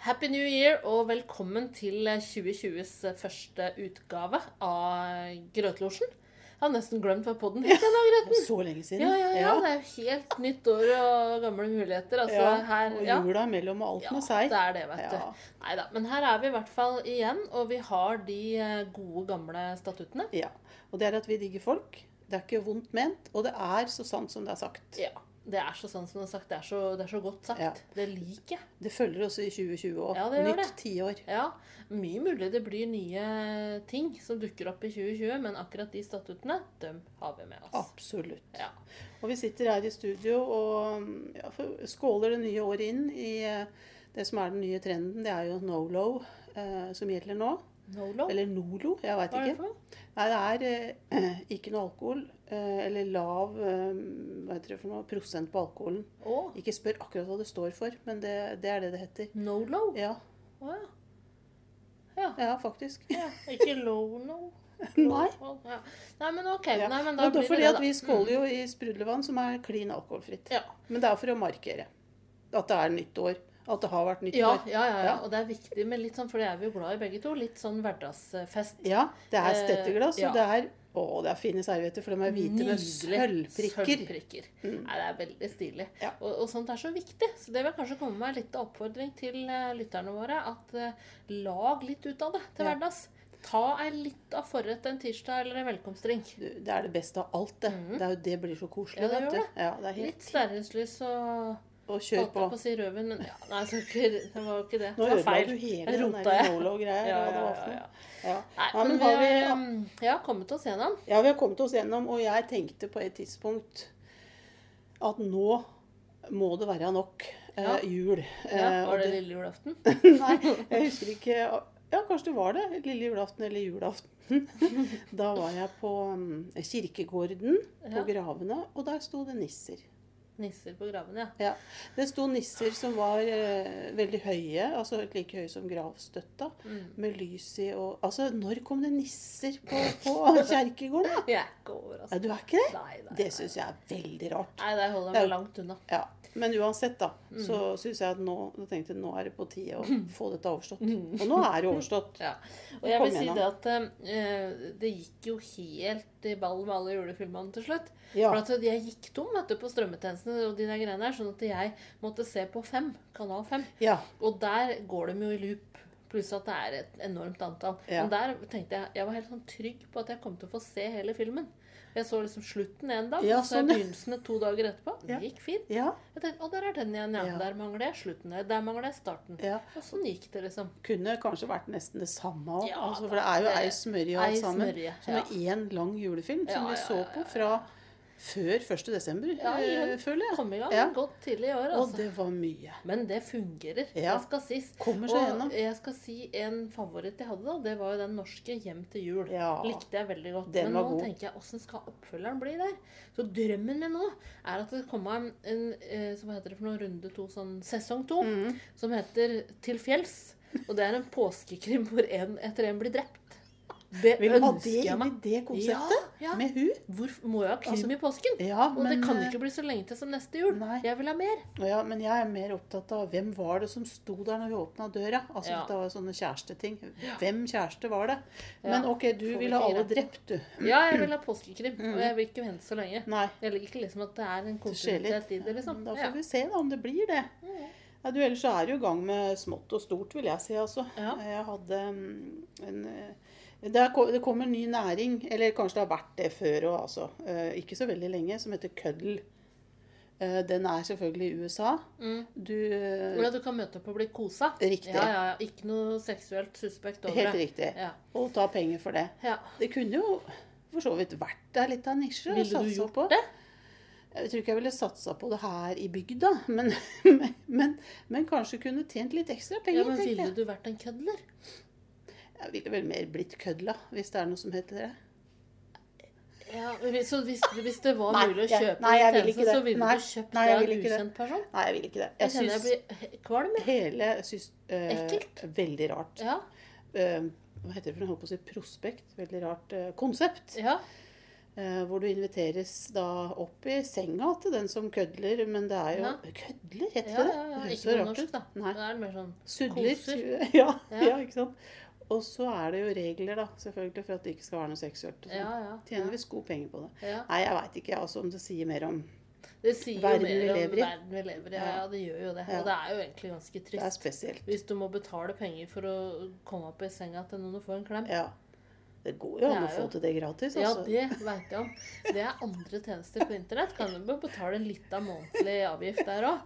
Happy New Year og velkommen til 2020s første utgave av Grøtlosjen. Jeg har nesten glemt hva podden het. Ja. Så lenge siden. Ja, ja, ja, Det er jo helt nytt år og gamle muligheter. Altså, Ja, her, og jula imellom og alt Ja, med seg. det er det, vet Ja. du. Neida, Men her er vi i hvert fall igjen, og vi har de eh, gode, gamle statuttene. Ja. Og det er at vi digger folk. Det er ikke vondt ment, og det er så sant som det er sagt. Ja. Det er så sånn som du har sagt. Det er så, det er så godt sagt. Ja. Det liker jeg. Det følger oss i 2020 òg. Ja, det gjør Nytt det. tiår. Ja, Mye mulig det blir nye ting som dukker opp i 2020, men akkurat de statuttene, dem har vi med oss. Absolutt. Ja. Og vi sitter her i studio og ja, skåler det nye året inn i eh, det som er den nye trenden. Det er jo no-low eh, som gjelder nå. Nolo? Eller Nolo, jeg veit Hva er det ikke. for? Nei, det er eh, ikke noe alkohol. Eh, eller lav eh, hva heter det for noe, prosent på alkoholen. Oh. Ikke spør akkurat hva det står for, men det, det er det det heter. Nolo? Ja, Oh, ja. Ja. ja faktisk. ja. Ikke low-no? Nei. Ja. Nei, men OK. Nei, men da da blir fordi det at vi skåler jo i sprudlevann som er klin alkoholfritt. Ja. Men det er for å markere at det er nytt år. At det har vært nytt Ja, ja, ja. Og det er viktig med litt sånn, for det er vi jo glad i begge to, litt sånn hverdagsfest. Ja, det er Eh, stetteglass, og det er Å, det er fine servietter, for de er hvite med sølvprikker. sølvprikker. Mm. Nei, det er veldig stilig. Ja. Og, og sånt er så viktig. Så det vil kanskje komme med litt oppfordring til uh, lytterne våre. At uh, lag litt ut av det til Ja. hverdags. Ta ei litt av forrett en tirsdag eller en velkomstdrink. Det er det beste av alt, det. Det, er jo, det blir så koselig. Ja, det gjør det. Ja, det er Litt stearinslys og Og kjør på. Holdt på å si røven, men ja, nei, ikke, det var jo ikke det. Nå det var feil. du hele Jeg rota, jeg. no-low-greia. Ja, ja, ja. Ja. Nei, men, men vi har vi- har, ja, kommet oss gjennom. Ja, vi har kommet oss gjennom, og jeg tenkte på et tidspunkt at nå må det være nok eh, jul. Ja, Eh, var det det- lille julaften? Nei, jeg husker ikke Ja, kanskje det var det. Lille julaften eller julaften. Da var jeg på mm, kirkegården på gravene, og der sto det nisser. Nisser på graven, ja. Ja, Det sto nisser som var eh, veldig høye, altså like høye som gravstøtta, Mm. med lys i og Altså, når kom det nisser på, på kjerkegården? da? Jeg er ikke overrasket. Ja, du er ikke det? Nei, nei, Det syns jeg er veldig rart. Nei, der holder er jeg meg langt unna. Ja, Men uansett, da, Mm. så syns jeg at nå jeg tenkte nå er det på tide å få dette overstått. Og nå er det overstått. Ja. Og jeg vil si det at eh, det gikk jo helt i ball med alle julefilmene til slutt. Ja. For jeg gikk tom vet du, på strømmetjenestene og de der greiene her, sånn at jeg måtte se på fem, kanal 5. ja. Og der går de jo i loop. Pluss at det er et enormt antall. Ja. Men der tenkte jeg jeg var helt sånn trygg på at jeg kom til å få se hele filmen. Jeg så liksom slutten en dag, Ja, og så sånn, begynnelsen to dager etterpå. Det Ja. gikk fint. ja. Jeg tenkte, Å, der er den igjen, ja. Der mangler jeg slutten. Der mangler jeg starten. Og sånn gikk det, liksom. Kunne kanskje vært nesten det samme òg. Altså, for det er jo ei smørje alt sammen. smørje, Som er én lang julefilm som vi så på fra før 1. desember, Ja, jeg, igjen. føler jeg. Kom i gang Ja. godt tidlig i år, Og altså. det var mye. Men det fungerer. Ja. Jeg skal si, Kommer seg Og gjennom. jeg skal si en favoritt jeg hadde, da. Det var jo den norske 'Hjem til jul'. Ja. Likte jeg veldig godt. Den Men nå god. tenker jeg åssen skal oppfølgeren bli der? Så drømmen min nå er at det kommer en, en eh, så heter det for noe, runde to, sånn sesong to, Mm. som heter 'Til fjells'. Og det er en påskekrim hvor en etter en blir drept. Det Vil ønsker jeg meg. det konseptet? Ja, ja. Med hun? Hvor må jo ha krim Altså, i påsken? Ja, Og det kan eh, ikke bli så lenge til som neste jul. Nei. Jeg vil ha mer. ja, men jeg er mer opptatt av hvem var det som sto der når vi åpna døra. Altså Ja. Det var sånne kjæresteting. Hvem kjæreste var det? Men ok, du får vil ha alle drept, du. Ja, jeg vil ha påskekrim. Og jeg vil ikke vente så lenge. Nei. Jeg liker liksom at det er en kontinuitet i det, liksom. Da får vi se da om det blir det. Ja, du, ellers så er du i gang med smått og stort, vil jeg si. altså. Ja. Jeg hadde en, en eh, det, er, det kommer ny næring, eller kanskje det har vært det før òg, altså. Eh, ikke så veldig lenge, som heter køddel. Eh, den er selvfølgelig i USA. Mm. Du eh, du kan møte opp og bli kosa. Riktig. Ja, ja, ja. Ikke noe seksuelt suspekt over Helt det. riktig. Ja. Og ta penger for det. ja. Det kunne jo for så vidt vært der litt av en nisje å Ville du gjort på. det? Jeg tror ikke jeg ville satsa på det her i bygda, men, men, men kanskje kunne tjent litt ekstra penger. Ja, men Ville du vært en kødler? Jeg ville vel mer blitt kødla, hvis det er noe som heter det. Ja, så hvis, hvis det var Nei, mulig å kjøpe nei, jeg tjenesten, så ville Nei, du kjøpt nei, det av en ukjent person? Nei, jeg vil ikke det. Jeg Jeg syns blir kvalm. hele syns, øh, Ekkelt. Veldig rart. Ja. Uh, hva heter det for noe? Holdt på å si prospekt. Veldig rart uh, konsept. ja. Uh, hvor du inviteres da opp i senga til den som kødler. Men det er jo Ja. Kødler, heter Ja, det Ja, ja, ja. Det Ikke på norsk, da. Nei. Det er mer sånn Sudler. Koser. Ja, Ja. ja, ikke sant. Og så er det jo regler, da, selvfølgelig, for at det ikke skal være noe seksuelt. og sånn. Ja, ja. Tjener visst gode penger på det. ja. Nei, jeg veit ikke altså, om det sier mer om Det sier Verden jo mer om lever i. verden vi lever i. Ja, Ja. ja, det gjør jo det. Ja. Og det er jo egentlig ganske trist. Det er spesielt. Hvis du må betale penger for å komme opp i senga til noen og få en klem. Ja. Det går jo an å få til det gratis, Ja, altså. det veit jeg om. Det er andre tjenester på internett. Kan du betale litt av månedlig avgift der òg.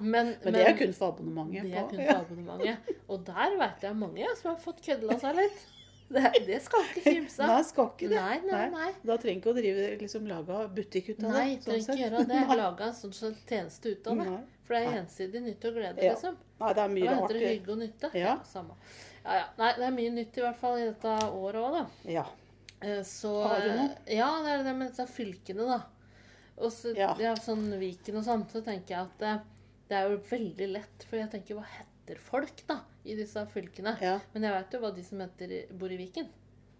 Men, Men det er kun for abonnementet. det er kun for abonnementet. Og der veit jeg mange som har fått kødla seg litt. Det, det skal ikke kimse Nei, skal ikke det. Nei, nei, nei. Da trenger ikke å drive liksom laga butikk ut av Nei, det. trenger ikke gjøre det. Lage Laga en sånn sånn tjeneste ut av det. For det er gjensidig nytte og glede, Ja. liksom. Nei, det er mye rart. Da heter det? det. Hygge og nytte? Ja. samme. Ja, ja. Nei, det er mye nytt i hvert fall i dette året òg, da. Ja. Eh, Så Har du noe? Ja, det er det med disse fylkene, da. Og så Ja. ja. sånn Viken og sånn, så tenker jeg at det, er jo veldig lett, for jeg tenker hva heter folk, da, i disse fylkene? Ja. Men jeg vet jo hva de som heter bor i Viken.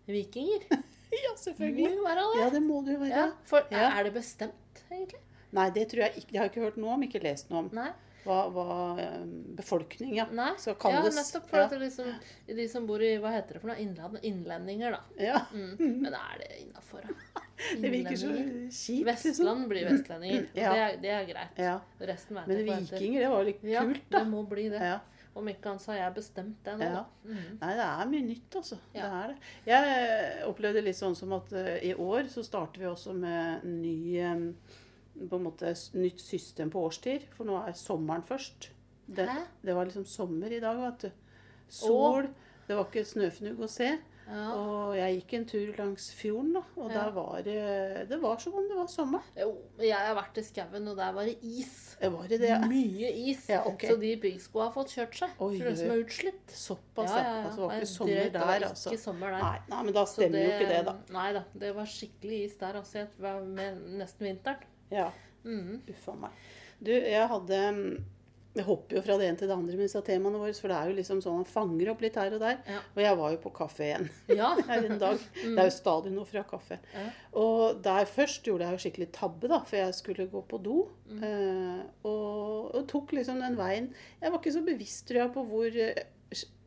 Vikinger. ja, Må selvfølgelig. jo være det. Ja, det må det jo være. Ja, for er det bestemt, egentlig? Nei, det tror jeg ikke. Det har jeg ikke hørt noe om, ikke lest noe om. Nei. Hva, hva eh, befolkning, ja. Nei. kalles. ja, nettopp. For ja. at det liksom, de som bor i Hva heter det for noe? Innland, innlendinger, da. ja. Mm. Men er det innafor, da? Det virker så kjipt, liksom. Vestland blir vestlendinger. og Ja. Det, er, det er greit. Ja. Resten vet Men vikinger, det var jo litt kult, da. Ja, det må bli det. Ja. Om ikke annet så har jeg bestemt det nå. Ja. Mm. Nei, det er mye nytt, altså. Ja. Det er det. Jeg opplevde litt sånn som at uh, i år så starter vi også med ny eh, på en måte nytt system på årstid. For nå er sommeren først. Det, det var liksom sommer i dag, vet du. Sol. Det var ikke snøfnugg å se. Ja. Og jeg gikk en tur langs fjorden, da. Og Ja. der var det Det var som om det var sommer. Jo, jeg har vært i skauen, og der var det is. Det var det. det. Mye is. Ja, ok. Så de byggskoa har fått kjørt seg. Oi, for det som er utslitt. Såpass, Ja, ja. ja, ja. Altså, det var ikke sommer det der, var altså. Ikke sommer der. Nei, nei, men da stemmer stemmer jo ikke det, da. Nei da. Det var skikkelig is der, altså. Med nesten vinteren. Ja. Mm. Uff a meg. Du, jeg hadde mm, Jeg hopper jo fra det ene til det andre med disse temaene våre, for det er jo liksom sånn man fanger opp litt her og der. Ja. Og jeg var jo på kaffe igjen Ja. her en dag. Det er jo stadig noe fra kaffe. Ja. Og der først gjorde jeg jo skikkelig tabbe, da, for jeg skulle gå på do. Mm. Eh, og, og tok liksom den veien Jeg var ikke så bevisst, tror jeg, på hvor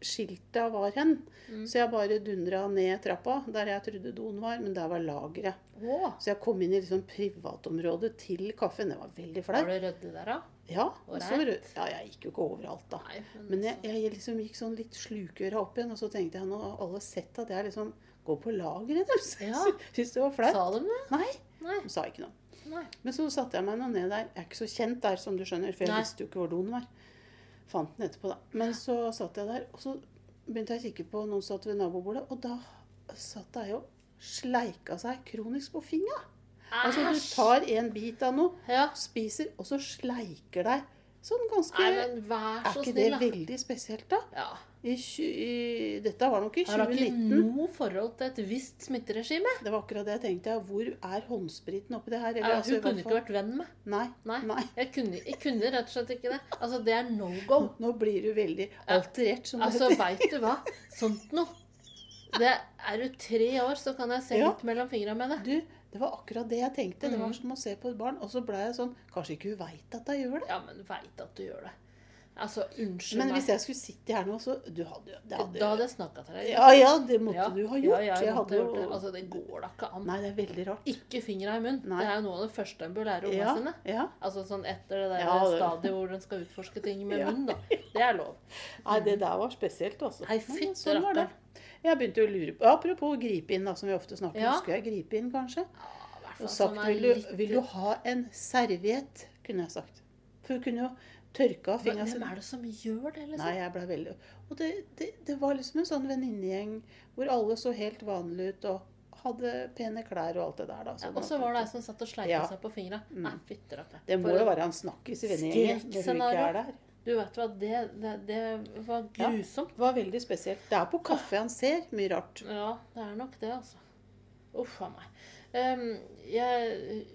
skilta var hen. Mm. Så jeg bare dundra ned trappa der jeg trodde doen var, men der var lageret. Oh. Så jeg kom inn i liksom privatområdet til kaffen. Det var veldig var du ryddig der, da? Ja, så, ja, jeg gikk jo ikke overalt, da. Nei, men, Men jeg, altså, jeg liksom gikk sånn litt slukøra opp igjen, og så tenkte jeg nå har alle sett at jeg liksom går på lageret deres. Ja. Syns det var flaut. Sa de det? Nei, Nei. de sa ikke noe. Nei. Men så satte jeg meg nå ned der. Jeg er ikke så kjent der, som du skjønner, for jeg Nei. visste jo ikke hvor doen var. Fant den etterpå, da. Men så satt jeg der, og så begynte jeg å kikke på noen satt ved nabobordet, og da satt jeg og sleika seg kronisk på fingra. Altså, du tar en bit av noe, Ja. spiser, og så sleiker deg. Sånn ganske Nei, men vær så Er ikke det snill, da. veldig spesielt, da? Ja. I, i, dette var nok i 2019. Har ikke noe forhold til et visst smitteregime? Det var akkurat det jeg tenkte. Hvor er håndspriten oppi det her? Eller, Ja, altså, hun altså, kunne ikke vært venn med. Nei. Nei. Nei. Jeg kunne, jeg kunne rett og slett ikke det. Altså, det er no go. Nå blir du veldig alterert, som det Altså, heter. veit du hva? Sånt noe. Det er du tre år, så kan jeg se Ja. litt mellom fingra med det. Du, det var akkurat det jeg tenkte. Det Mhm. var som å se på et barn. Og så ble jeg sånn Kanskje ikke hun veit at jeg gjør det? Ja, men veit at du gjør det. Altså, unnskyld Men meg. hvis jeg skulle sitte her nå, så Du hadde det hadde, Da hadde jeg snakka til deg. Ja ja, det måtte Ja, du ha ja, gjort. jeg jeg hadde gjort det. Altså, det går da ikke an. Nei, det er veldig rart. Ikke fingra i munnen. Nei. Det er jo noe av det første en bør lære ungene Ja, sine. ja. Altså sånn etter det der Ja, det- stadiet hvor en skal utforske ting med Ja. munnen, da. Det er lov. Nei, det der var spesielt, altså. Nei, Men fytti sånn det. rakkeren. Jeg begynte å lure på Apropos gripe inn, da, som vi ofte snakker om. Ja. Skulle jeg gripe inn, kanskje? Ja, Og sagt vil du, litt- vil du ha en serviett, kunne jeg sagt. For hun kunne jo tørka av fingra Hvem er det som gjør det, liksom? Nei, jeg ble veldig Og det, det, det var liksom en sånn venninnegjeng hvor alle så helt vanlige ut og hadde pene klær og alt det der, da. Ja, og så var det ei som satt og sleipa Ja. seg på fingra. Mm. Nei, fytti rakkeren. Det må jo være en snakkis i vennegjengen Skrekkscenario. Du vet hva, det, det, det var Ja. grusomt. Det var veldig spesielt. Det er på kaffe han ser mye rart. Ja, det er nok det, altså. Uff a meg. Um, jeg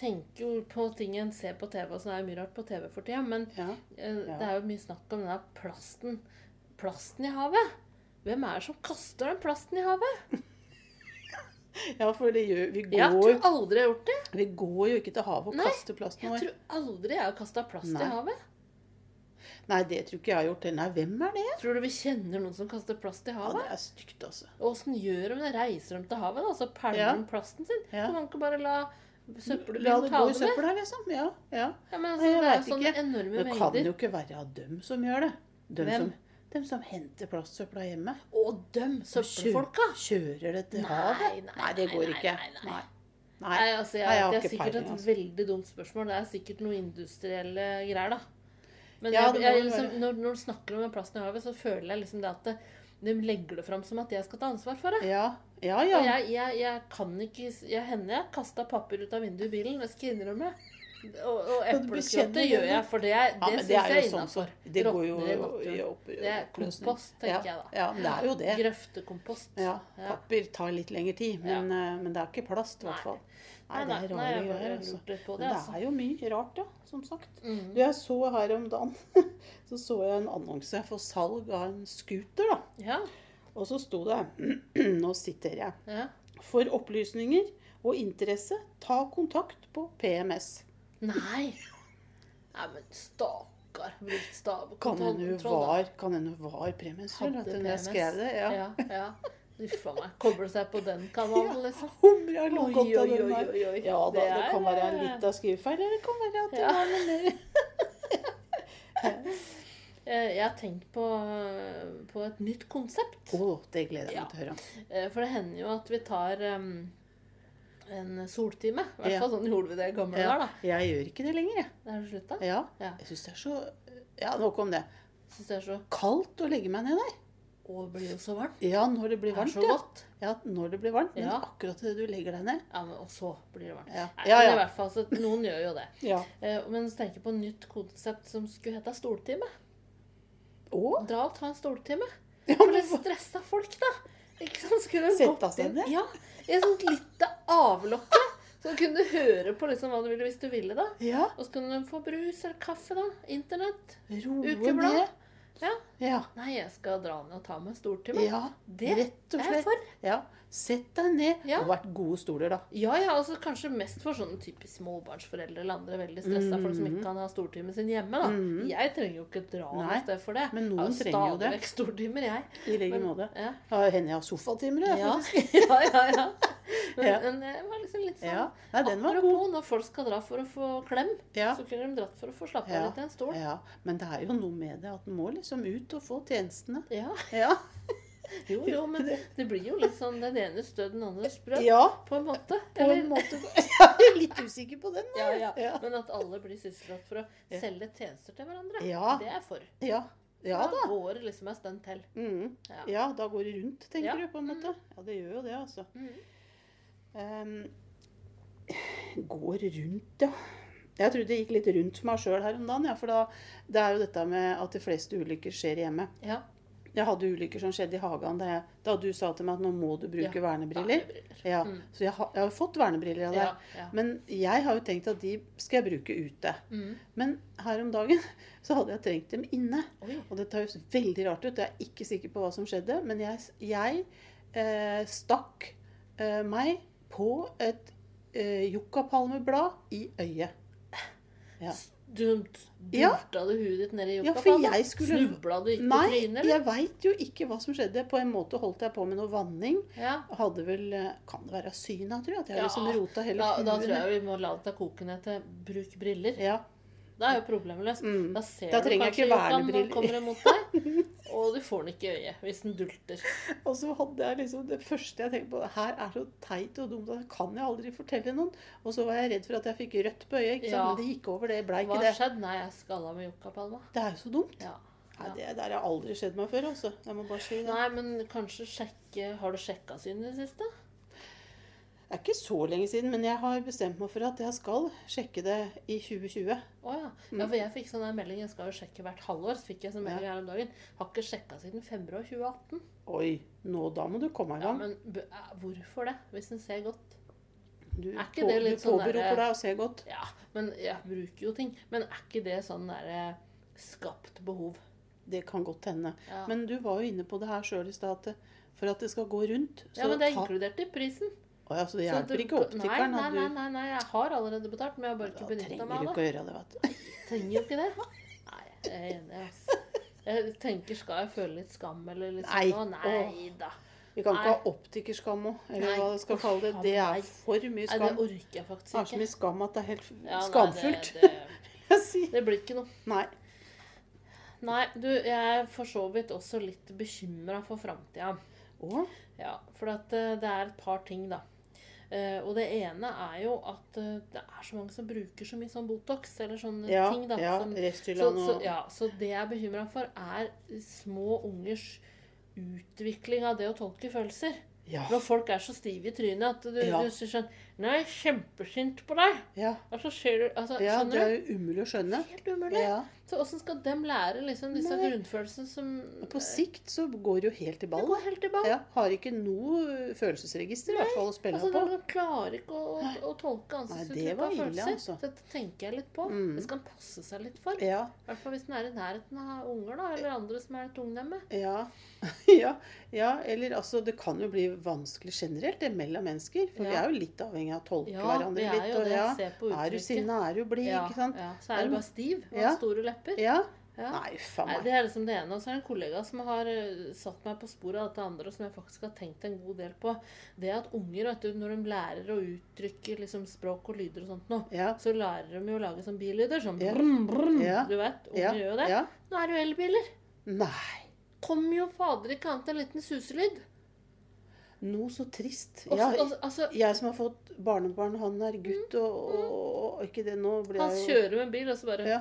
tenker jo på ting en ser på TV, og så er det mye rart på TV for tida, men Ja. eh, Ja. det er jo mye snakk om den der plasten Plasten i havet. Hvem er det som kaster den plasten i havet? Ja, for det gjør, vi, Jeg går, tror aldri jeg har gjort det. vi går jo ikke til havet og Nei, kaster plasten Jeg tror aldri jeg har kasta plast Nei. i havet. Nei, det tror ikke jeg har gjort. det. Nei, hvem er det? Tror du vi kjenner noen som kaster plast i havet? Ja, det er stygt, altså. Og åssen gjør de det? Reiser de til havet, da? Så pælmer Ja. de plasten sin? Ja. Kan man ikke bare la søppelbilen ta det søppel her, liksom. Ja, ja. Ja, men altså, Nei, det er jo sånne enorme Det kan mengder. jo ikke være dem som gjør det. Dem Hvem? som, dem som henter plastsøpla hjemme. Og dem søppelfolka! Kjører det til havet? nei, Nei, det går ikke. nei, nei. Nei. Nei, altså, jeg, Nei, jeg Det er sikkert peiling, et altså. veldig dumt spørsmål. Det er sikkert noe industrielle greier, da. Men Ja, jeg, jeg, liksom, når, når du snakker om den plasten i havet, så føler jeg liksom det at det, de legger det fram som at jeg skal ta ansvar for det. Ja, ja. Og jeg, jeg, jeg kan ikke jeg, Hender jeg kasta papir ut av vinduet i bilen, Jeg skal innrømme. Og, og eplekjøttet gjør jeg, for det, Ja, det syns jeg er sånn innafor. som Det går jo i opp, Det er kompost, tenker ja. jeg da. Ja, men det er jo det. Grøftekompost. Ja, Ja. Papir tar litt lengre tid, men, eh, men det er ikke plast, i hvert fall. Nei, det er rare jeg greier, altså. det, det altså. er jo mye rart, ja, som sagt. Mm. Du, jeg så her om dagen Så så jeg en annonse for salg av en scooter, da. Ja, Og så sto det Nå sitter jeg. ja. For opplysninger og interesse, ta kontakt på PMS. Nei. Nei, men stakkar. Brukt stav Kan hende hun var, var Hadde at hun skrev det. Ja. Ja, ja. Uff a meg. Koble seg på den kanalen, liksom. Humre har lukket av den der. Ja da, det, er- kan være en liten skrivefeil, eller det kan være at det Ja. var noe mer. Eh, Jeg har tenkt på, på et nytt konsept. Å, det gleder jeg Ja. meg til å høre. Eh, For det hender jo at vi tar um, en soltime. I hvert Ja. fall sånn gjorde vi det i gamle Ja, dager, da. jeg gjør ikke det lenger, jeg. Det er det slutt, da. Ja. Ja. Jeg syns det er så Ja, nok om det. Syns det er så Kaldt å legge meg ned der. Å, det blir jo så varmt. Ja, når det blir varmt. Det er så Ja. godt. ja, når det blir varmt. Men Ja. akkurat idet du legger deg ned. Ja, men og så blir det varmt. Ja. Nei, Ja, ja. i hvert fall, så Noen gjør jo det. Ja. Eh, Men så tenker jeg på et nytt konsept som skulle hete stoltime. Å? Dra og ta en stoltime. Ja, For men det hva- stressa folk, da. Ikke sant? Skulle Sette seg ned? Ja. I et sånt lite avlokke. Så kunne du høre på liksom hva du ville hvis du ville, da. Ja. Og så kunne du få brus eller kaffe, da. Internett. Roe Ukeblad. ned. Ja. Ja. Nei, jeg skal dra ned og ta meg en stortime. ja. Det Rett og er jeg slett. for. Ja. Sett deg ned. Ja. Og vært gode stoler, da. Ja, ja, altså kanskje mest for sånne typisk småbarnsforeldre eller andre veldig stressa folk som ikke kan ha stortimen sin hjemme. da. Mhm. Jeg trenger jo ikke dra noe sted for det. men noen trenger jo stadig vekk stortimer, jeg. I like måte. Ja. Ja, hender jeg har sofatimer, jeg, Ja, faktisk. ja, ja. ja. Men, Ja. men det var liksom litt sånn Ja. Nei, den var god. Apropos når folk skal dra for å få klem, Ja. så kunne de dratt for å få slappe av litt i en stol. ja. Men det er jo noe med det at en må liksom ut og få tjenestene. Ja. Ja. Jo, jo, men det blir jo litt sånn den ene stød, den andre sprø. ja. På en måte. På en måte. Jeg er litt usikker på den. ja, ja. Ja. Men at alle blir sysselsatt for å selge tjenester til hverandre. Ja. Det er for. Ja. Ja da da. går det liksom en stund til. Mm. Ja. Da går det rundt, tenker du, på en måte. Ja, det gjør jo det, altså. Mm. Um, går rundt, ja. Jeg trodde det gikk litt rundt for meg sjøl her om dagen. Ja, for da, det er jo dette med at de fleste ulykker skjer hjemme. Ja. Jeg hadde ulykker som skjedde i hagen da, jeg, da du sa til meg at nå må du bruke Ja, vernebriller. Vernebriller. Ja, Mm. Så jeg, har- jeg har jo fått vernebriller av deg. Ja, ja. Men jeg har jo tenkt at de skal jeg bruke ute. Mm. Men her om dagen så hadde jeg trengt dem inne. Oi. Og det høres veldig rart ut. Jeg er ikke sikker på hva som skjedde. Men jeg, jeg eh, stakk eh, meg på et eh, yuccapalmeblad i øyet. Ja. Du Ja. du huet ditt ned i Ja, for jeg skulle- Snubla du ikke på Nei, trynet, eller? jeg veit jo ikke hva som skjedde. På en måte holdt jeg på med noe vanning. Ja. Hadde vel Kan det være syna, tror jeg? At jeg Ja. liksom rota hele Da, da tror jeg vi må la det koke ned til bruk briller. Ja. Da er jo problemet løst. Mm. Da ser Da du kanskje vernebriller. kommer imot deg, og du får den ikke i øyet hvis den dulter. Og så hadde jeg liksom Det første jeg tenkte på Her er så teit og dumt. Det kan jeg aldri fortelle noen. Og så var jeg redd for at jeg fikk rødt på øyet. Ikke? Ja. Men det gikk over. Det blei ikke det. Hva skjedde? Nei, jeg skalla med Jokka Palma. Det er jo så dumt. Ja. Nei, det der har aldri skjedd meg før, altså. Jeg må bare si det. Nei, men kanskje sjekke Har du sjekka synet i det siste? Er ikke så lenge siden, men jeg har bestemt meg for at jeg skal sjekke det i 2020. Å ja. ja. For jeg fikk sånn der melding Jeg skal jo sjekke hvert halvår. Så fikk jeg sånn melding her om dagen. Har ikke sjekka siden februar 2018. Oi, nå da må du komme i Ja, men eh, hvorfor det? Hvis en ser godt. Du, er ikke på, det litt du sånn påberoper derre- deg å se godt. Ja, men jeg bruker jo ting. Men er ikke det sånn derre skapt behov? Det kan godt hende. Ja. Men du var jo inne på det her sjøl i stad, for at det skal gå rundt ja, men det er ta- inkludert i prisen. Å ja, så det hjelper ikke optikeren Nei, nei, nei, nei, jeg har allerede betalt, men jeg har bare Da ikke benytta trenger du ikke å gjøre det, vet du. Trenger jo ikke det. Nei, jeg er enig, altså. Jeg tenker, skal jeg føle litt skam eller litt Nei, sånn? Nei. Nei da. Vi kan Nei. ikke ha optikerskam òg, eller Nei, hva du skal kalle det. Det er for mye Nei, det orker jeg faktisk ikke. Det er så mye skam at det er helt Ja, nei, skamfullt. Det, det, det blir ikke noe. Nei. Nei, du, jeg er for så vidt også litt bekymra for framtida. Oh. Ja, for at eh, det er et par ting, da. Eh, og det ene er jo at eh, det er så mange som bruker så mye sånn Botox eller sånne Ja, ting. da. ja som, så, så, ja, så det jeg er bekymra for, er små ungers utvikling av det å tolke følelser. Ja. Når folk er så stive i trynet at du, Ja. du sier sånn Nei, jeg er kjempesint på deg. Ja, Altså, ser du altså, ja det er jo umulig å skjønne. Helt umulig. Ja. Så åssen skal dem lære liksom disse Nei. grunnfølelsene som På sikt så går det jo helt i Det ball. går helt i ball. Ja, har ikke noe følelsesregister i hvert fall å spille Altså, på. De klarer ikke å, å, å tolke Nei, ansiktsuttrykk av følelser. altså. Dette tenker jeg litt på. Mm. Det skal en passe seg litt for. Ja, I hvert fall hvis en er i nærheten av unger, da, eller andre som er litt ungnemme. ja, ja, ja. Eller altså, det kan jo bli vanskelig generelt det mellom mennesker. For vi er jo litt avhengig av å tolke Ja, hverandre vi er litt. jo Og det. ja, Se på er du uttrykket. sinna, er du blid, Ja, ikke sant? ja. Så er du bare stiv og har store lepper. Ja. Ja. Nei, faen Nei, meg. det er liksom det ene. Og så er det en kollega som har eh, satt meg på sporet av dette andre, som jeg faktisk har tenkt en god del på. Det at unger, vet du, når de lærer å uttrykke liksom språk og lyder og sånt nå, Ja. så lærer de jo å lage sånn billyder. Sånn Ja. brum, brum. Du vet, unger gjør jo det. Nå er det jo elbiler. Nei. Kommer jo fader ikke annet enn en liten suselyd. Noe så trist. Og, Ja, altså, jeg som har fått barnebarn, han er gutt, og, og, og ikke det nå ble han jeg kjører med bil, og så bare Ja.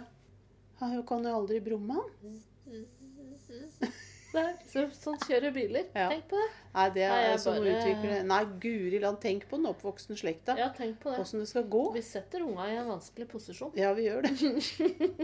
Han kan jo aldri brumme, han. Der, så, Sånn kjører biler. Ja. Tenk på det. Nei, det er Nei, å bare- utvikler... Nei, guri land, tenk på den oppvoksende slekta. Ja, tenk på det. Åssen det skal gå. Vi setter unga i en vanskelig posisjon. Ja, vi gjør det.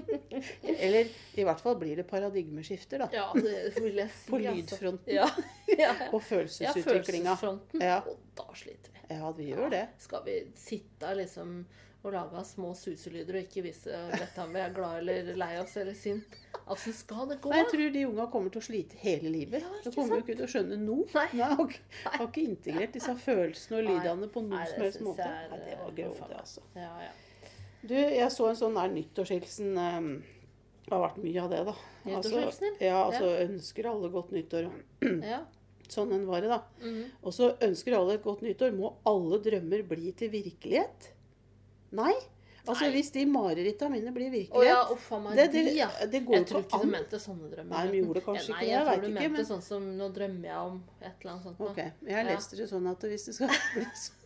Eller i hvert fall blir det paradigmeskifter, da. Ja, det vil jeg si. På altså. lydfronten. Ja, ja, ja. følelsesutviklinga. ja følelsesfronten. Ja. Og da sliter vi. Ja, vi gjør det. Skal vi sitte liksom og lage små suselyder og ikke vise dette om vi er glad eller lei oss eller sint? Altså, skal det gå? Nei, jeg tror de unga kommer til å slite hele livet. Ja, De kommer jo ikke til å skjønne noe. Nei. Nei, har, ikke, har ikke integrert disse følelsene og lydene på noen som helst måte. er, Nei, det var eh, grovt, det, altså. Ja, ja. Du, jeg så en sånn der nyttårshilsen um, Det har vært mye av det, da. Altså, ja, altså ønsker alle godt nyttår. ja. Sånn en var det, da. Mhm. Og så ønsker alle et godt nyttår. Må alle drømmer bli til virkelighet? Nei. Altså Nei. hvis de marerittene mine blir Å oh, ja, uff meg. det, det, ja. det går Jeg tror ikke du mente sånne drømmer. Nei, gjorde kanskje Nei, ikke jeg jeg tror du ikke, mente men- sånn som Nå drømmer jeg om et eller annet sånt. nå. Ok, Jeg Ja. leste det sånn at hvis det skal bli sånn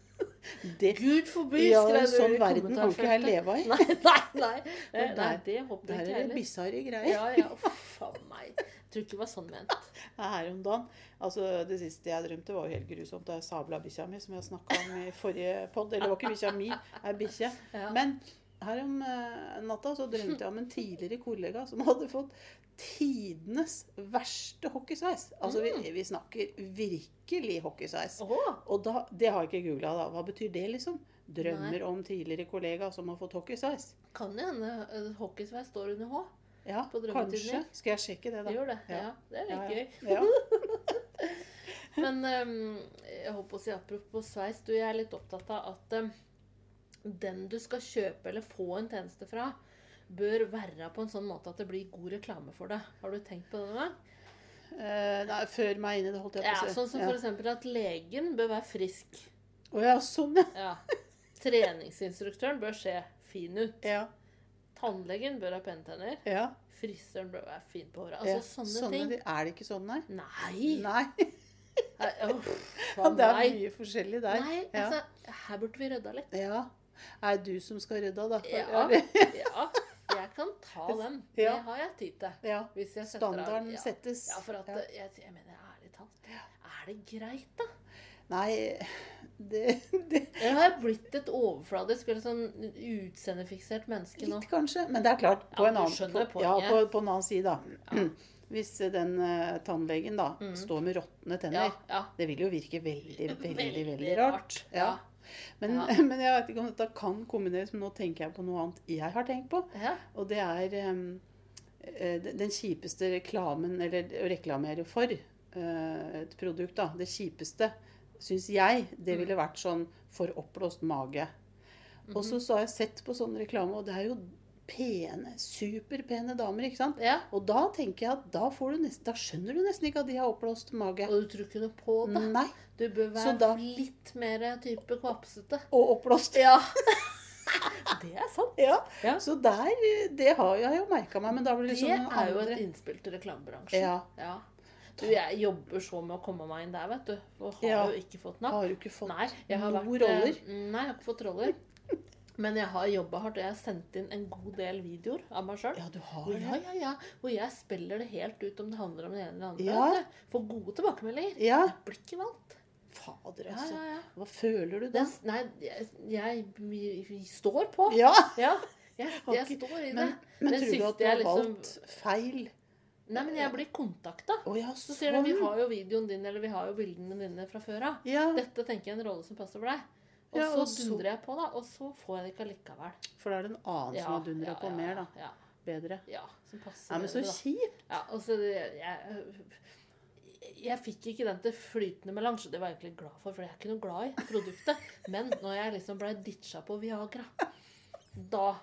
det, Gud forby, Ja, en sånn verden kan ikke jeg leve i. Nei, nei, nei. Eh, nei det håper jeg er ikke det heller. bisarre greier. Ja, ja, faen meg. Tror ikke det var sånn ment. Her om dagen. Altså, Det siste jeg drømte, var jo helt grusomt da jeg sabla bikkja mi, som jeg snakka om i forrige pod. Eller det var ikke bikkja mi, er bikkje. Ja. Men her om eh, natta så drømte jeg om en tidligere kollega som hadde fått tidenes verste hockeysveis. Altså, Mm. vi, vi snakker virkelig hockeysveis. Og da, det har jeg ikke googla, da. Hva betyr det, liksom? Drømmer Nei. om tidligere kollega som har fått hockeysveis? kan det hende uh, hockeysveis står under H? Ja, På kanskje. Skal jeg sjekke det, da? Gjør det. Ja. Ja, det er Ja, litt gøy. ja. Ja. Men um, jeg håper å si apropos sveis, du, jeg er litt opptatt av at um, den du skal kjøpe eller få en tjeneste fra, bør være på en sånn måte at det blir god reklame for det. Har du tenkt på det noen gang? Uh, nei, før meg inn i det, holdt jeg på å si. sånn som for eksempel at legen bør være frisk. Å ja, sånn, ja. Ja. Treningsinstruktøren bør se fin ut. Ja. Tannlegen bør ha pene tenner. ja. Frisøren bør være fin på håret. Altså sånne, ting. Er det ikke sånn, nei? Nei! Nei. Nei, Oh, det er mye forskjellig der. Nei, altså, her burde vi rydda litt. ja. Er det du som skal rydde, da? Ja, ja, jeg kan ta den. Det har jeg tid til. ja. Hvis jeg setter av- Standarden ja. settes. Ja, for at. Jeg, jeg mener ærlig talt Er det greit, da? Nei, det, det Jeg har blitt et overfladisk eller sånn utseendefiksert menneske nå? Litt, kanskje. Men det er klart, på Ja, en annen, på, ja, på, på en annen side, da. Hvis den uh, tannlegen da står med råtne tenner, Mm. Ja, ja. det vil jo virke veldig, veldig, veldig, Veldig rart. Ja. ja. Men, Ja. men jeg vet ikke om dette kan kombineres, men nå tenker jeg på noe annet jeg har tenkt på. ja. Og det er eh, den den kjipeste reklamen, eller å reklamere for uh, et produkt, da. Det kjipeste syns jeg, det ville vært sånn for oppblåst mage. Og så så har jeg sett på sånn reklame, og det er jo pene, superpene damer, ikke sant? Ja. Og da tenker jeg at da, får du nesten, da skjønner du nesten ikke at de har oppblåst mage. Og du tror ikke noe på det. Nei. Du bør være da- litt mer type kvapsete. Og oppblåst. Ja. det er sant. Ja. Ja. Så der, det har jeg jo merka meg, men da blir det Det sånn er jo et innspill til reklamebransjen. Ja. Ja. Du, jeg jobber så med å komme meg inn der, vet du. Og har Ja. jo ikke fått napp. Har du ikke fått Nei, jeg har noen vært, roller? eh, Nei, jeg har ikke fått roller. Men jeg har jobba hardt, og jeg har sendt inn en god del videoer av meg sjøl. Ja, du har Ja, det. ja, ja. Hvor jeg spiller det helt ut om det handler om det ene eller andre. Ja. Får gode tilbakemeldinger. Ja. Jeg blir ikke valgt. Fader, altså. ja, ja. Hva føler du da? Det, nei, jeg, jeg vi står på. Ja. Ja, jeg, jeg står i det. Men, men Det tror du at du jeg har liksom- valgt feil? Nei, men jeg blir kontakta. Oh, ja, Så sånn. sier de vi har jo videoen din, eller vi har jo bildene dine fra før av. Ja, Dette tenker jeg er en rolle som passer for deg. Og Ja, så og så- dundrer jeg på, da. Og så får jeg det ikke allikevel. for da er det en annen som har dundra på mer, da. Ja, Bedre. ja, som passer Nei, men så kjipt. Ja, og så jeg, jeg fikk ikke den til flytende melange. Det var jeg egentlig glad for, for jeg er ikke noe glad i produktet. Men når jeg liksom ble ditcha på Viagra, da,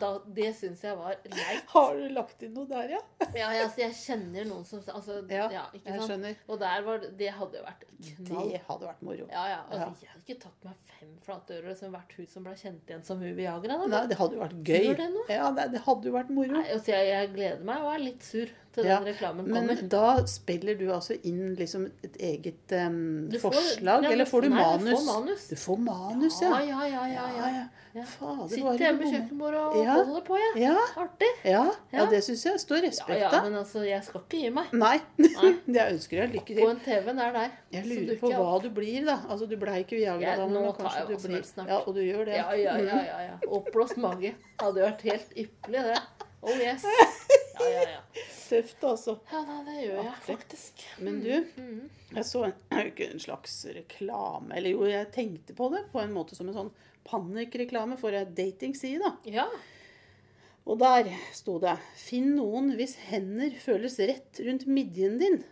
da Det syns jeg var leit. Har du lagt inn noe der, ja? Ja, jeg, altså, jeg kjenner noen som altså, Ja, ja, ikke Jeg sant? skjønner. Og der var det hadde jo vært knall. Det hadde vært moro. Ja, ja. Altså, Ja. Jeg hadde ikke tatt meg fem flate øre som hvert hun som ble kjent igjen som hun Viagra. Da. Nei, det hadde jo vært gøy. Det? Ja, det, det hadde jo vært moro. Nei, altså, jeg, jeg gleder meg og er litt sur til Ja, den reklamen Men da spiller du altså inn liksom et eget um, får- forslag, ja, eller får du nei, du manus? får manus. Du får manus, ja, ja. ja, ja, ja, ja. Fader, Sitter hjemme ved kjøkkenbordet og Ja. holder på, jeg. Ja, Artig. ja, det syns jeg står respekt respekt ja, av. men altså, jeg skal ikke gi meg. Nei, Nei. jeg ønsker deg lykke På til. en TV-en er der. Jeg lurer på hva du blir, da. Altså, du blei ikke Viagra da, men nå tar jeg du hva som blir helst snart. Ja, og du gjør det. Ja, ja, ja, ja, ja. Oppblåst mage. Hadde vært helt ypperlig, det. Oh yes. Ja, ja, ja. Tøft, altså. Ja da, det gjør jeg faktisk. Men du, Mhm. jeg så en, ikke en slags reklame Eller jo, jeg tenkte på det på en måte som en sånn panikkreklame for ei datingside, da. Ja. Og der sto det 'Finn noen hvis hender føles rett rundt midjen din'.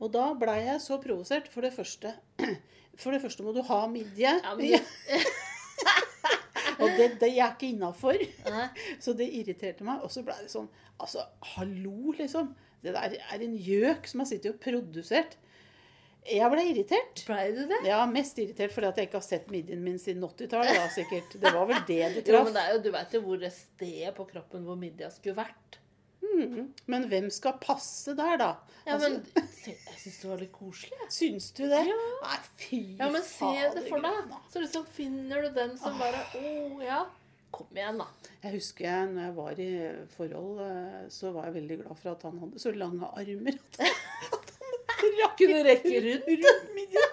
Og da blei jeg så provosert. For det første For det første må du ha midje. ja men, Og det, det jeg er ikke innafor. Så det irriterte meg. Og så ble det sånn Altså, hallo, liksom. Det der er en gjøk som har sittet og produsert. Jeg ble irritert. Blei du det? Ja, mest irritert fordi at jeg ikke har sett midjen min siden 80-tallet. sikkert. Det var vel det Jo, traff. men det er jo, du veit jo hvor det stedet på kroppen hvor midja skulle vært. Men hvem skal passe der, da? Ja, Altså, men Jeg syns det var litt koselig. Syns du det? Ja. Nei, fy Ja, men se det for deg. Så liksom finner du den som bare Å, ja. Kom igjen, da. Jeg husker jeg, når jeg var i forhold, eh, så var jeg veldig glad for at han hadde så lange armer. At han, at han Kunne rekke rundt. rundt midjen.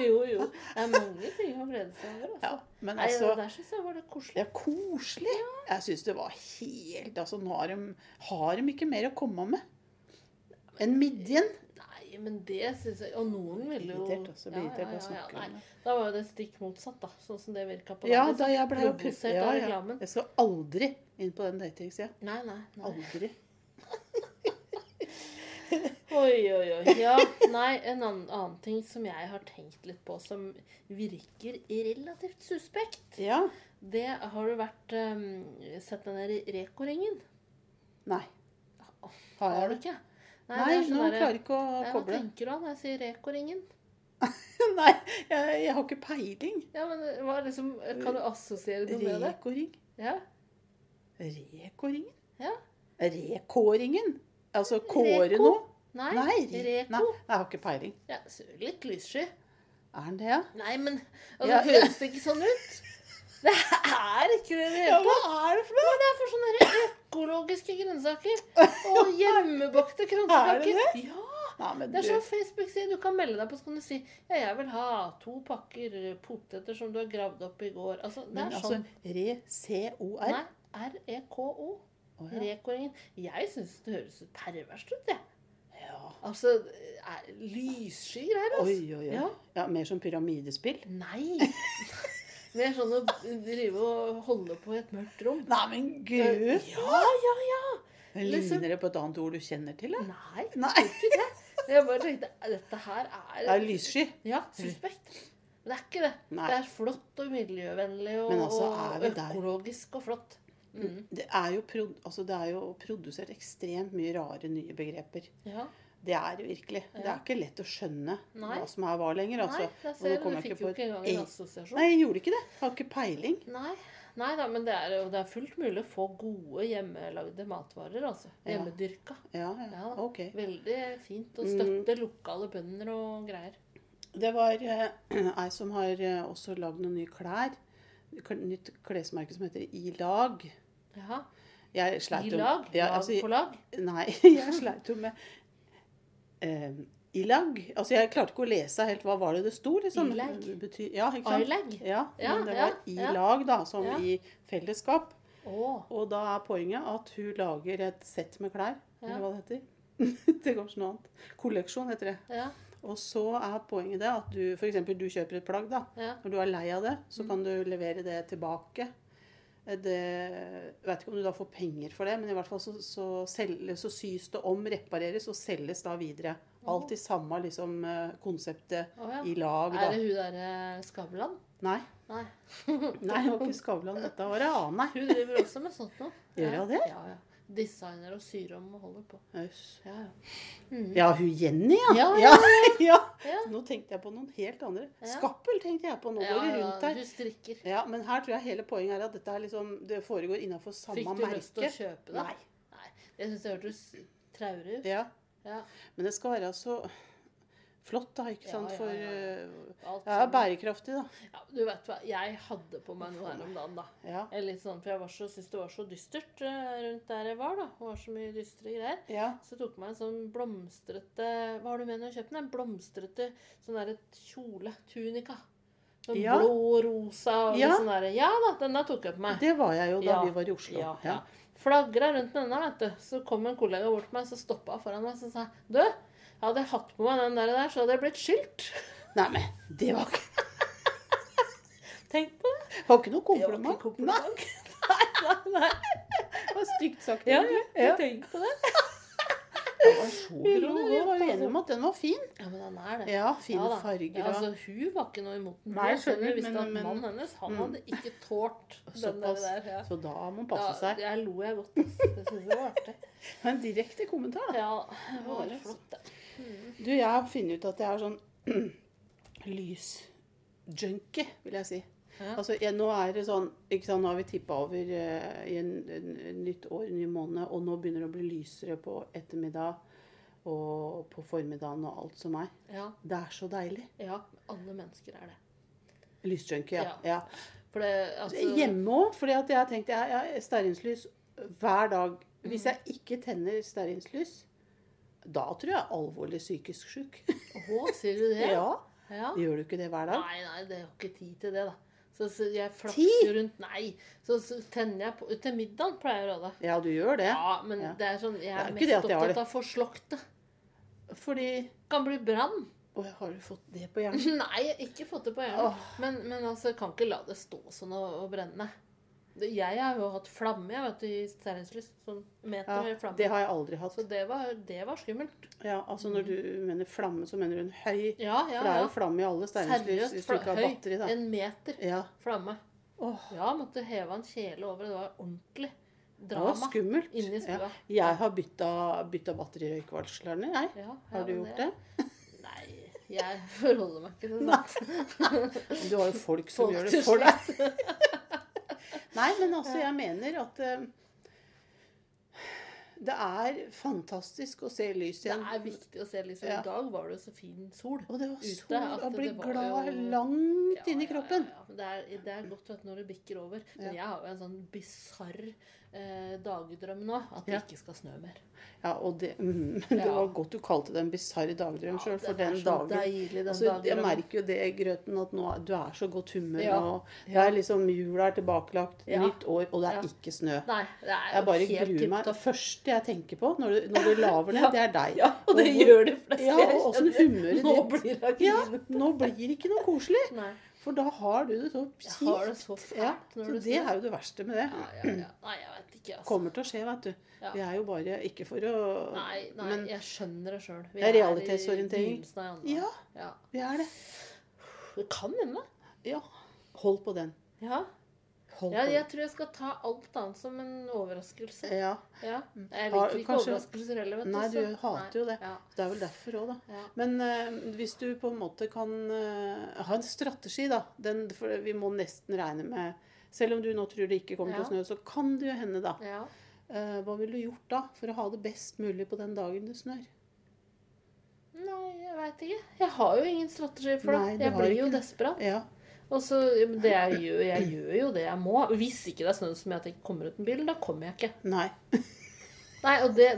Jo, jo. Det er mange ting å glede seg over. Ja, Altså. men altså det der syns jeg var det koselig. Ja, koselig. Jeg syns det var helt Altså, nå har de, har de ikke mer å komme med enn midjen. Nei, men det syns jeg Og noen ville jo Irritert, også. Blir irritert ja, ja, snakke Nei. Da var jo det stikk motsatt, da. Sånn som det virka på Ja, da jeg ble Provosert ja, av reklamen. Jeg skal aldri inn på den datingsida. Nei, nei. nei. Aldri. Oi, oi, oi. Ja, nei, en annen, annen ting som jeg har tenkt litt på, som virker relativt suspekt, Ja. det har du vært um, Sett den der Reko-ringen? Nei. Har Har du det? ikke? Nei, det er sånn nå der- klarer jeg ikke å Nei, Hva koble. tenker du av når jeg sier Reko-ringen? Nei, jeg, jeg har ikke peiling. Ja, men hva er liksom, Kan du assosiere noe med det? Rekoring. Ja? Rekoringen? Ja. Rekåringen? Altså kåre Reko? noe? Nei? Nei, re- Reko? Nei, jeg har ikke peiling. Ja, litt lyssky. Er den det, ja? Nei, men altså, Ja. høres det ikke sånn ut? Det er ikke det i det Ja, hele tatt. hva er det for noe? Det er for sånne økologiske grønnsaker. Og hjemmebakte Er det det? Ja! Nei, Det er sånn Facebook-side. Du kan melde deg på, så kan du si ja, jeg vil ha to pakker poteter som du har gravd opp i går. Altså, det men er altså sånn. Re-C-O-R? Nei, R-E-K-O. Oh, ja. Jeg syns det høres perverst ut, jeg. Altså, lyssky greier, altså. Oi, oi, oi. Ja. Ja, mer som pyramidespill? Nei. Mer sånn å drive og holde på i et mørkt rom. Nei, men gud! Ja, ja, ja. Men Ligner det på et annet ord du kjenner til? da? Nei, Nei. ikke det. Jeg bare tenkte dette her er Det er lyssky. Ja, suspekt. Men det er ikke det. Nei. Det er flott og miljøvennlig og, altså, og økologisk der? og flott. Mm. Det er, jo altså det er jo produsert ekstremt mye rare nye begreper. Ja. Det er det virkelig. Det er ikke lett å skjønne Nei. hva som er hva lenger. Altså. Nei, jeg Og ser nå Du fikk ikke jo ikke engang en assosiasjon. Nei, jeg gjorde ikke det. Jeg Har ikke peiling. Nei. Nei da, men det er, det er fullt mulig å få gode hjemmelagde matvarer, altså. Ja. Hjemmedyrka. Ja, ja. Ja. Ok. Veldig fint å Mm. støtte lokale bønder og greier. Det var eh, ei som har eh, også lagd noen nye klær. Nytt klesmerke som heter I lag. Jaha. I lag? Ja, lag på lag? Nei, jeg sleit jo med eh, I lag. Altså, jeg klarte ikke å lese helt hva var det det sto. Liksom. I lag? Betyr, ja, ikke sant? I-lag? Ja, Ja, men det var ja. lag, da, som Ja. i fellesskap. Oh. Og da er poenget at hun lager et sett med klær. Eller hva det heter. det går sånn noe annet. Kolleksjon heter det. Ja. Og så er poenget det at du f.eks. du kjøper et plagg. da. Ja. Når du er lei av det, Mm. så kan du levere det tilbake. Eh, Det, jeg vet ikke om du da får penger for det, men i hvert fall så, så, selges, så sys det om, repareres og selges da videre. Alt i samme liksom, eh, konseptet oh, ja. i lag. Er det hun derre Skavlan? Nei, Nei. nei, det var ikke Skavlan. Dette var en annen. Hun driver også med sånt noe. Gjør hun det? Ja, ja. Designer og syr om og holder på. Øss. Ja, ja. Mm. Ja, hun Jenny, ja. Ja, ja. ja. Nå tenkte jeg på noen helt andre. Skappel tenkte jeg på. Nå går det rundt her. du strikker. Ja, Men her tror jeg hele poenget er at dette er liksom, det foregår innenfor samme merke. Fikk du merke. lyst til å kjøpe det? Nei. Nei. Jeg syns det hørtes traurig ut. Ja, Ja. Men det skal være så flott, da. ikke Ja, sant? For ja, ja. eh, bærekraftig, da. Du vet hva, jeg hadde på meg noe her om dagen, da. Jeg sånn, for jeg var så, syntes det var så dystert eh, rundt der jeg var, da. Det var så mye dystre greier. ja. Så jeg tok meg en sånn blomstrete Hva har du med når du kjøpte den? En blomstrete sånn derre kjole. Tunika. Sånn Ja. blå og rosa og Ja. sånn derre Ja da, den der tok jeg på meg. Det var jeg jo da Ja, vi var i Oslo. Ja, ja. Flagra rundt med denne, vet du. Så kom en kollega bort til meg, så stoppa foran meg og sa Du, hadde jeg hatt på meg den der, der så hadde jeg blitt skylt. Nei, men det var ikke, Tenk på det. var ikke noe Det var ikke kompliment. Nei. Nei, nei, nei. Det var stygt sagt. Ja, egentlig. ja. Tenk på det. Det var så Vi grå. Vi var jo enige om at den var fin. Ja, men den er det. Ja, fine Ja farger Ja, altså, hun var ikke noe imot den. Nei, Jeg skjønner, skjønner, visste men- at men- mannen hennes han Mm. hadde ikke tålt den der. Ja. Så da må man passe Da, seg. jeg lo jeg godt. ass. Det syns jeg var artig. En direkte kommentar. Ja, det var det. flott, det. Du, jeg har funnet ut at jeg er sånn lysjunkie, vil jeg si. Ja. Altså, jeg, nå er det sånn, ikke sant, nå har vi tippa over uh, i en, en, en nytt år, en ny måned, og nå begynner det å bli lysere på ettermiddag og på formiddagen og alt som er. Ja, Det er så deilig. ja, alle mennesker er det. Lysjunkie, ja. Ja. ja. For det, altså Hjemme òg, at jeg har tenkt jeg har stearinslys hver dag. Hvis jeg ikke tenner stearinslys, da tror jeg alvorlig psykisk sjuk. Å, sier du det? ja. Ja. Gjør du ikke det hver dag? Nei, nei, det er jo ikke tid til det, da. Så, så jeg flakser rundt Nei. Så, så tenner jeg på Til middagen pleier jeg å det. Ja, du gjør det. Ja, men Ja. det er sånn Jeg er mest opptatt av å få slått det. Fordi Kan bli brann. Å, har du fått det på hjernen? Nei, jeg har ikke fått det på hjernen. Men, men altså, kan ikke la det stå sånn og, og brenne. Det- Jeg har jo hatt flamme jeg vet i stearinslys. Sånn meter høy Ja, flamme. det har jeg aldri hatt. Så det var, det var skummelt. Ja, altså Når du mener flamme, så mener du en høy Ja, ja, For det er jo flamme i alle stearinslys hvis du ikke har batteri, da. En meter Ja. flamme. Oh. Ja, måtte heve en kjele over. Det var ordentlig det var drama skummelt. inni Ja. Jeg har bytta, bytta batterirøykvarslerne, jeg. Ja, Har du gjort det? Nei, jeg forholder meg ikke til sånt. Du har jo folk som Folk gjør det for deg. Nei, men altså, jeg mener at eh, det er fantastisk å se lys Det er viktig å se lys. Ja. I dag var det jo så fin sol. Og det var ute, sol. Å bli glad jo- langt Ja, inni ja, kroppen. Ja, ja. ja. Det, er, det er godt vet, når det bikker over. Men jeg har jo en sånn bisarr eh, dagdrøm nå. At det Ja. ikke skal snø mer. Ja, og det, mm, det Ja. var godt du kalte det en bisarr dagdrøm sjøl, for den dagen deilig, den altså, Jeg merker jo det, Grøten, at nå du er så godt humør. Ja. Og det er liksom jula er tilbakelagt, Ja. nytt år, og det er Ja. ikke snø. Nei, det er Jeg bare gruer meg. Det første jeg tenker på når du, når du laver ned, Ja. det er deg. Ja, og det og, gjør de fleste. Ja, og åssen humøret ditt Ja, nå blir det ikke noe koselig. Nei. For da har du det så Jeg har det kjipt. Ja, så det er jo det verste med det. Ja, ja, ja. Nei, jeg vet ikke, altså. Kommer til å skje, vet du. Vi er jo bare ikke for å Nei, nei, Men jeg skjønner det sjøl. Det er realitetsorientering. Ja, ja. vi er det. Det kan hende. Ja. Hold på den. Ja. Hold ja. Jeg tror jeg skal ta alt annet som en overraskelse. Ja. Ja. Jeg liker ikke kanskje- overraskelser heller. Nei, du så- hater jo det. Ja. Det er vel derfor òg, da. Ja. Men uh, hvis du på en måte kan uh, ha en strategi, da den, For vi må nesten regne med Selv om du nå tror det ikke kommer til å snø, så kan det jo hende, da. ja. Eh, hva ville du gjort da for å ha det best mulig på den dagen det snør? Nei, jeg veit ikke. Jeg har jo ingen strategi for det. Nei, jeg blir jo desperat. Ja. Og så, det jeg gjør, jeg gjør jo det jeg må. Hvis ikke det er sånn som at jeg ikke kommer uten bil, da kommer jeg ikke. Nei. Nei, og det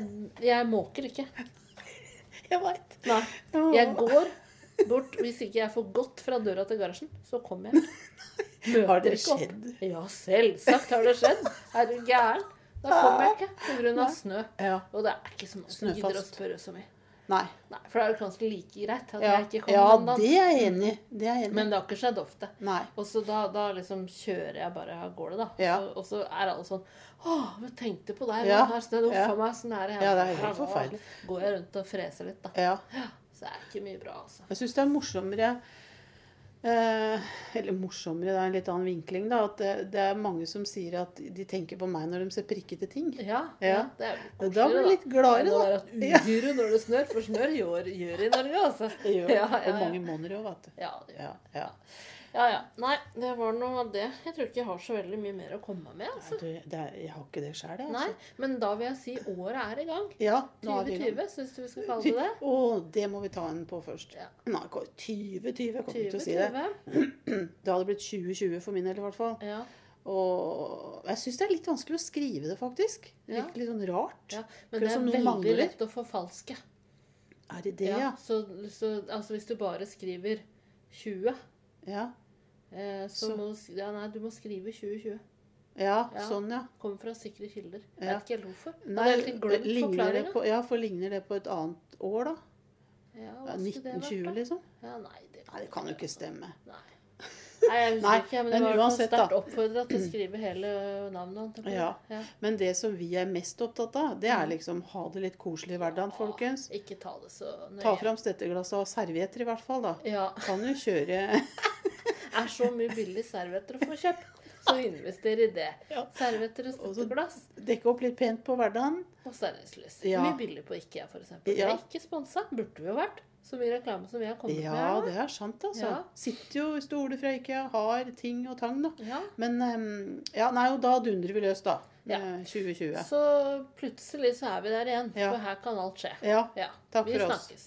Jeg måker ikke. Jeg veit. Nei. Jeg går bort Hvis ikke jeg får gått fra døra til garasjen, så kommer jeg. Møter Har det skjedd? opp. Ja, selvsagt har det skjedd. Er du gæren? Da kommer jeg ikke av snø. Ja. Og det er ikke som gidder å spørre så mye. Nei. Nei, For det er jo kanskje like greit at Ja, jeg ikke kommer ja den det er jeg enig i. Det jeg. Men det har ikke skjedd ofte. Nei. Og så da, da liksom kjører jeg bare av gårde, da. Ja. Så, og så er alle sånn Å, vi tenkte på deg. Ja. Her Uff Ja. meg, sånn er det her. Ja, det er helt forferdelig. Går jeg rundt og freser litt, da. Ja. Så det er ikke mye bra, altså. Jeg syns det er morsommere eh, Eller morsommere, det er en litt annen vinkling, da. At det, det er mange som sier at de tenker på meg når de ser prikkete ting. Ja, Ja. ja. er Da blir du litt gladere, da. Det er at uhyre når det snør, for snør gjør, gjør i Norge, altså. Det gjør. Ja, ja, Og mange måneder òg, vet du. Ja, det gjør. Ja, ja. ja, ja. Nei, det var noe av det. Jeg tror ikke jeg har så veldig mye mer å komme med, altså. Du, det er, jeg har ikke det sjøl, jeg. Nei, Altså. men da vil jeg si året er i gang. Ja, nå er vi i gang. 2020, syns du vi skal kalle det det? Å, det må vi ta en på først. Ja. Nei, 2020, jeg kommer ikke til å si det. Det hadde blitt 2020 for min del, i hvert fall. Ja. Og jeg syns det er litt vanskelig å skrive det, faktisk. Det Ja. virker litt sånn rart. Ja, men det er veldig mangler. lett å forfalske. Er det det, ja? Så, så altså, hvis du bare skriver 20, Ja, eh, så, Så- må du, ja, nei, du må skrive 2020. ja, Ja. sånn, ja. Kommer fra sikre kilder. Jeg vet ikke helt hvorfor. Nei, ligner det på, ja, for ligner det på et annet år, da? Ja, Ja, hva skulle det vært, 1920, da? liksom? Ja, nei, det, Nei, det kan jo ikke stemme. Nei. Nei, jeg husker Nei, ikke, men, men det var fall uansett, da. sterkt oppfordra til å skrive hele navnet. Ja. Ja. Men det som vi er mest opptatt av, det er liksom ha det litt koselig i hverdagen, folkens. Ikke ta det så nøye. Ta fram stetteglasset og servietter, i hvert fall, da. Ja. Kan jo kjøre er så mye billige servietter å få kjøpt. Så invester i det. Ja. Servietter og støtteglass Dekke opp litt pent på hverdagen. og stearinlys. Ja. Mye billig på IKEA, f.eks. Vi Ja. er ikke sponsa. Burde vi jo vært. Så mye reklame som vi har kommet Ja, med Ja, det er sant, altså. Ja. Sitter jo i stoler fra IKEA, har ting og tang, da. Ja. Men em, ja, nei, og da dundrer vi løs, da. Ja. 2020. Så plutselig så er vi der igjen. Ja. For her kan alt skje. Ja. Ja. Takk vi for oss. snakkes.